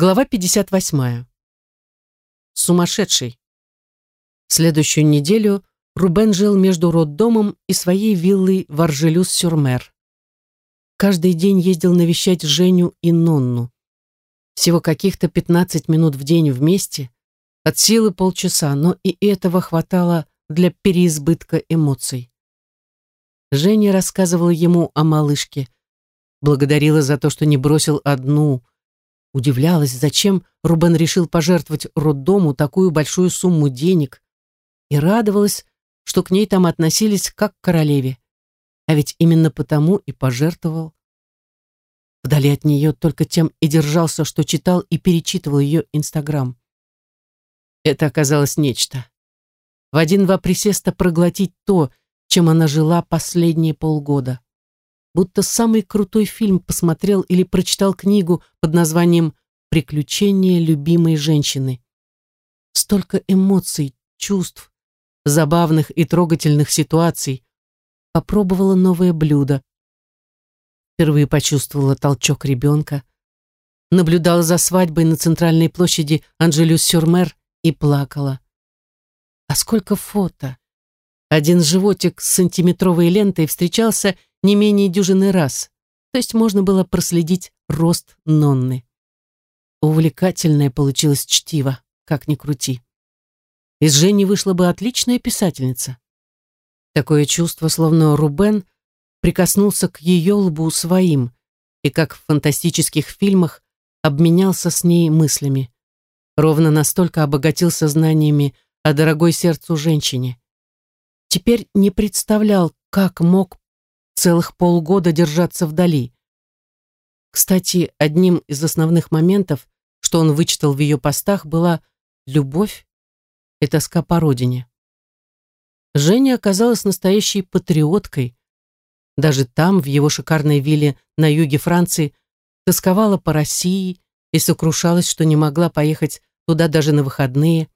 Глава 58. Сумасшедший. Следующую неделю Рубен жил между роддомом и своей виллой в Аржелюс-Сюрмер. Каждый день ездил навещать Женю и Нонну. Всего каких-то 15 минут в день вместе, от силы полчаса, но и этого хватало для переизбытка эмоций. Женя рассказывала ему о малышке, благодарила за то, что не бросил одну – Удивлялась, зачем Рубен решил пожертвовать роддому такую большую сумму денег, и радовалась, что к ней там относились как к королеве. А ведь именно потому и пожертвовал. Вдали от нее только тем и держался, что читал и перечитывал ее Инстаграм. Это оказалось нечто. В один-два присеста проглотить то, чем она жила последние полгода будто самый крутой фильм посмотрел или прочитал книгу под названием «Приключения любимой женщины». Столько эмоций, чувств, забавных и трогательных ситуаций. Попробовала новое блюдо. Впервые почувствовала толчок ребенка. Наблюдала за свадьбой на центральной площади Анжелюс-Сюрмер и плакала. А сколько фото! Один животик с сантиметровой лентой встречался не менее дюжины раз, то есть можно было проследить рост Нонны. Увлекательное получилось чтиво, как ни крути. Из Жени вышла бы отличная писательница. Такое чувство, словно Рубен прикоснулся к ее лбу своим и, как в фантастических фильмах, обменялся с ней мыслями. Ровно настолько обогатился знаниями о дорогой сердцу женщине. Теперь не представлял, как мог целых полгода держаться вдали. Кстати, одним из основных моментов, что он вычитал в ее постах, была любовь и тоска по родине. Женя оказалась настоящей патриоткой. Даже там, в его шикарной вилле на юге Франции, тосковала по России и сокрушалась, что не могла поехать туда даже на выходные.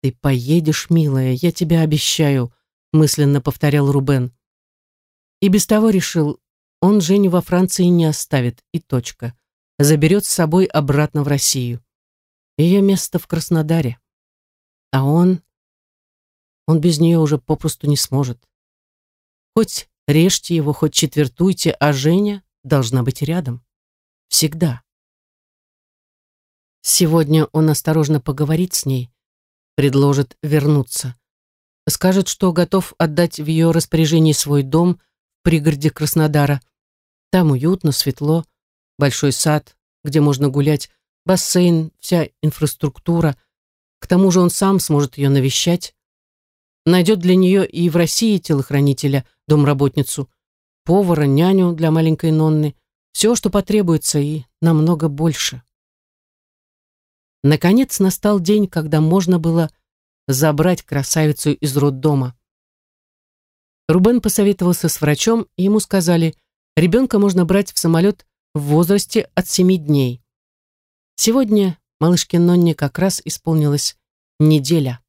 «Ты поедешь, милая, я тебе обещаю», мысленно повторял Рубен. И без того решил, он Женю во Франции не оставит, и точка. Заберет с собой обратно в Россию. Ее место в Краснодаре. А он... Он без нее уже попросту не сможет. Хоть режьте его, хоть четвертуйте, а Женя должна быть рядом. Всегда. Сегодня он осторожно поговорит с ней, предложит вернуться. Скажет, что готов отдать в ее распоряжение свой дом – пригороде Краснодара. Там уютно, светло, большой сад, где можно гулять, бассейн, вся инфраструктура. К тому же он сам сможет ее навещать. Найдет для нее и в России телохранителя, домработницу, повара, няню для маленькой Нонны, все, что потребуется, и намного больше. Наконец настал день, когда можно было забрать красавицу из роддома. Рубен посоветовался с врачом, и ему сказали, ребенка можно брать в самолет в возрасте от 7 дней. Сегодня малышке Нонне как раз исполнилась неделя.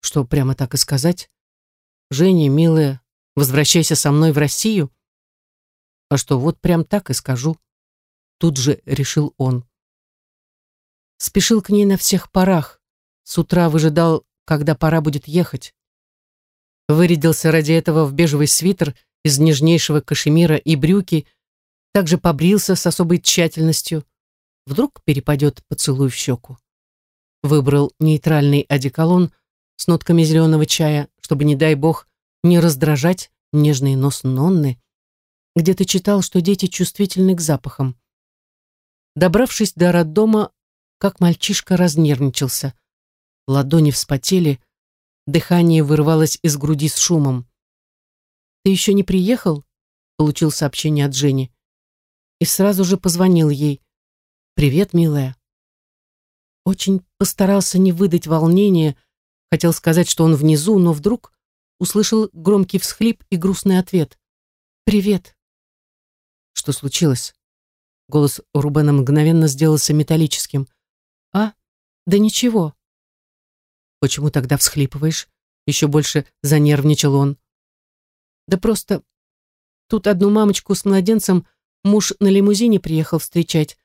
Что, прямо так и сказать? Женя, милая, возвращайся со мной в Россию? А что, вот прям так и скажу. Тут же решил он. Спешил к ней на всех парах. С утра выжидал, когда пора будет ехать. Вырядился ради этого в бежевый свитер из нежнейшего кашемира и брюки, также побрился с особой тщательностью. Вдруг перепадет поцелуй в щеку. Выбрал нейтральный одеколон с нотками зеленого чая, чтобы, не дай бог, не раздражать нежный нос Нонны. Где-то читал, что дети чувствительны к запахам. Добравшись до роддома, как мальчишка разнервничался. Ладони вспотели, Дыхание вырывалось из груди с шумом. «Ты еще не приехал?» — получил сообщение от Жени. И сразу же позвонил ей. «Привет, милая». Очень постарался не выдать волнения, хотел сказать, что он внизу, но вдруг услышал громкий всхлип и грустный ответ. «Привет». Что случилось? Голос Рубена мгновенно сделался металлическим. «А? Да ничего. Почему тогда всхлипываешь? Еще больше занервничал он. Да просто тут одну мамочку с младенцем муж на лимузине приехал встречать.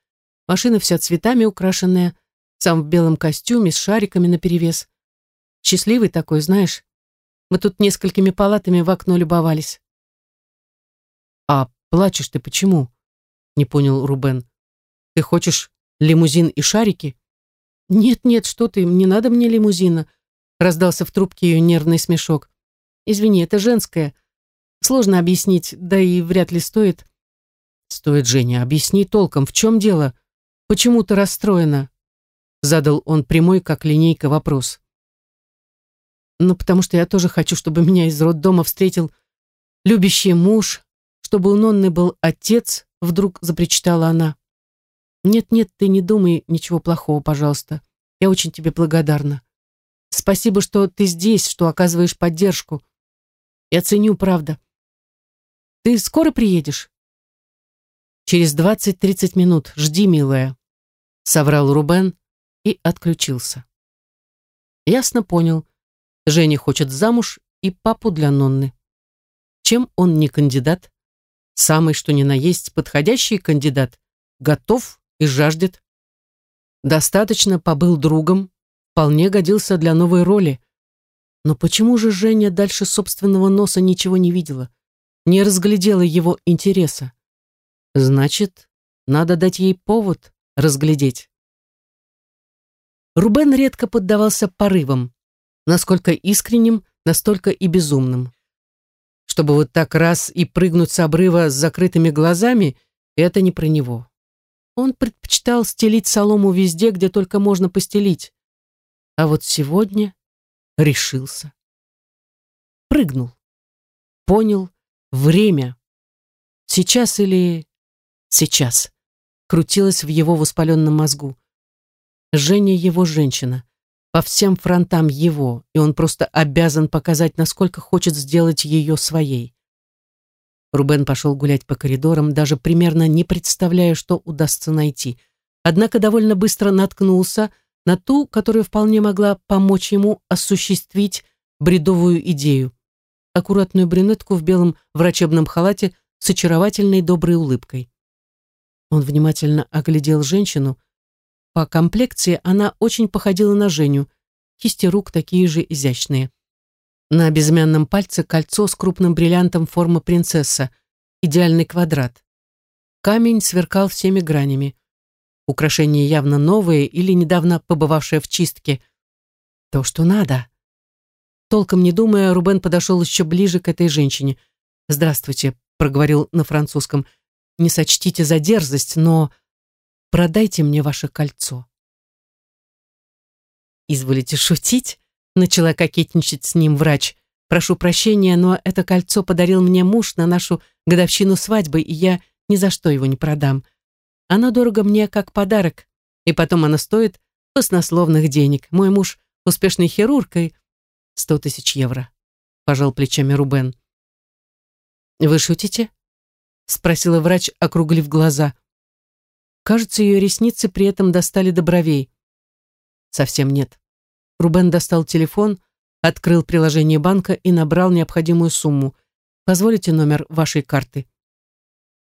Машина вся цветами украшенная, сам в белом костюме, с шариками наперевес. Счастливый такой, знаешь. Мы тут несколькими палатами в окно любовались. «А плачешь ты почему?» — не понял Рубен. «Ты хочешь лимузин и шарики?» «Нет-нет, что ты, не надо мне лимузина», — раздался в трубке ее нервный смешок. «Извини, это женское. Сложно объяснить, да и вряд ли стоит». «Стоит, Женя, объясни толком, в чем дело? Почему ты расстроена?» Задал он прямой, как линейка, вопрос. «Ну, потому что я тоже хочу, чтобы меня из роддома встретил любящий муж, чтобы у Нонны был отец», вдруг запричитала она. «Нет-нет, ты не думай ничего плохого, пожалуйста. Я очень тебе благодарна. Спасибо, что ты здесь, что оказываешь поддержку. Я ценю, правда. Ты скоро приедешь?» «Через двадцать-тридцать минут. Жди, милая», — соврал Рубен и отключился. Ясно понял. Женя хочет замуж и папу для Нонны. Чем он не кандидат? самый что ни на есть подходящий кандидат, готов и жаждет. Достаточно побыл другом, вполне годился для новой роли. Но почему же Женя дальше собственного носа ничего не видела, не разглядела его интереса? Значит, надо дать ей повод разглядеть. Рубен редко поддавался порывам, насколько искренним, настолько и безумным чтобы вот так раз и прыгнуть с обрыва с закрытыми глазами, это не про него. Он предпочитал стелить солому везде, где только можно постелить. А вот сегодня решился. Прыгнул. Понял. Время. Сейчас или... Сейчас. Крутилось в его воспаленном мозгу. Женя его женщина по всем фронтам его, и он просто обязан показать, насколько хочет сделать ее своей. Рубен пошел гулять по коридорам, даже примерно не представляя, что удастся найти. Однако довольно быстро наткнулся на ту, которая вполне могла помочь ему осуществить бредовую идею. Аккуратную брюнетку в белом врачебном халате с очаровательной доброй улыбкой. Он внимательно оглядел женщину, по комплекции она очень походила на Женю, кисти рук такие же изящные. На безымянном пальце кольцо с крупным бриллиантом формы принцесса, идеальный квадрат. Камень сверкал всеми гранями. Украшение явно новое или недавно побывавшее в чистке. То, что надо. Толком не думая, Рубен подошел еще ближе к этой женщине. «Здравствуйте», — проговорил на французском. «Не сочтите за дерзость, но продайте мне ваше кольцо». «Изволите шутить?» — начала кокетничать с ним врач. «Прошу прощения, но это кольцо подарил мне муж на нашу годовщину свадьбы, и я ни за что его не продам. Оно дорого мне как подарок, и потом оно стоит баснословных денег. Мой муж — успешный хирург, и сто тысяч евро», — пожал плечами Рубен. «Вы шутите?» — спросила врач, округлив глаза. Кажется, ее ресницы при этом достали до бровей. Совсем нет. Рубен достал телефон, открыл приложение банка и набрал необходимую сумму. Позволите номер вашей карты.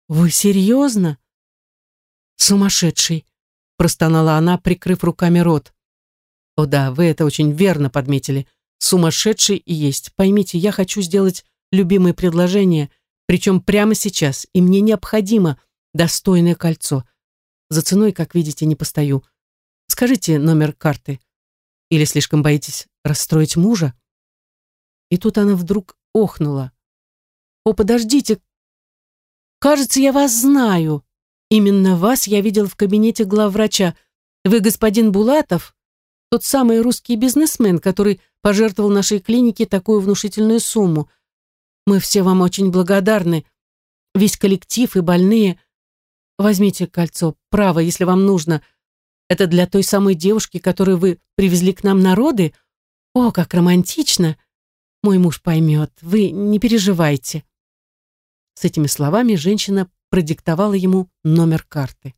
Вы серьезно? Сумасшедший, простонала она, прикрыв руками рот. О да, вы это очень верно подметили. Сумасшедший и есть. Поймите, я хочу сделать любимое предложение, причем прямо сейчас, и мне необходимо достойное кольцо. За ценой, как видите, не постою. Скажите номер карты. Или слишком боитесь расстроить мужа? И тут она вдруг охнула. О, подождите. Кажется, я вас знаю. Именно вас я видел в кабинете главврача. Вы господин Булатов, тот самый русский бизнесмен, который пожертвовал нашей клинике такую внушительную сумму. Мы все вам очень благодарны. Весь коллектив и больные – Возьмите кольцо, право, если вам нужно. Это для той самой девушки, которую вы привезли к нам на роды? О, как романтично! Мой муж поймет, вы не переживайте. С этими словами женщина продиктовала ему номер карты.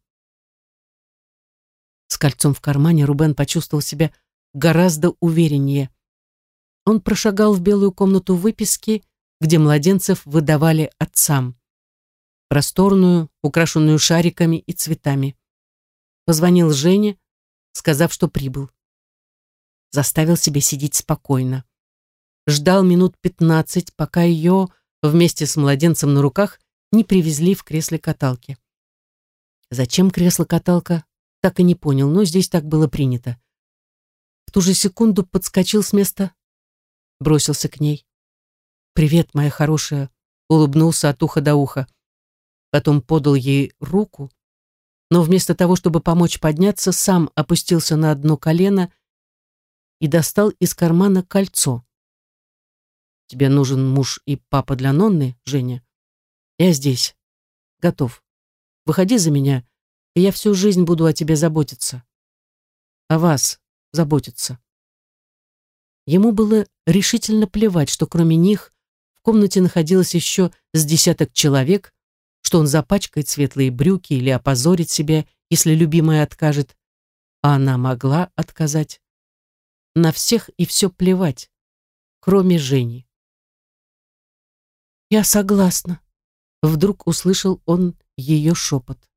С кольцом в кармане Рубен почувствовал себя гораздо увереннее. Он прошагал в белую комнату выписки, где младенцев выдавали отцам просторную, украшенную шариками и цветами. Позвонил Жене, сказав, что прибыл. Заставил себя сидеть спокойно. Ждал минут пятнадцать, пока ее вместе с младенцем на руках не привезли в кресле каталки. Зачем кресло-каталка, так и не понял, но здесь так было принято. В ту же секунду подскочил с места, бросился к ней. «Привет, моя хорошая», — улыбнулся от уха до уха. Потом подал ей руку, но вместо того, чтобы помочь подняться, сам опустился на одно колено и достал из кармана кольцо. «Тебе нужен муж и папа для Нонны, Женя? Я здесь. Готов. Выходи за меня, и я всю жизнь буду о тебе заботиться. О вас заботиться». Ему было решительно плевать, что кроме них в комнате находилось еще с десяток человек, что он запачкает светлые брюки или опозорит себя, если любимая откажет. А она могла отказать. На всех и все плевать, кроме Жени. «Я согласна», — вдруг услышал он ее шепот.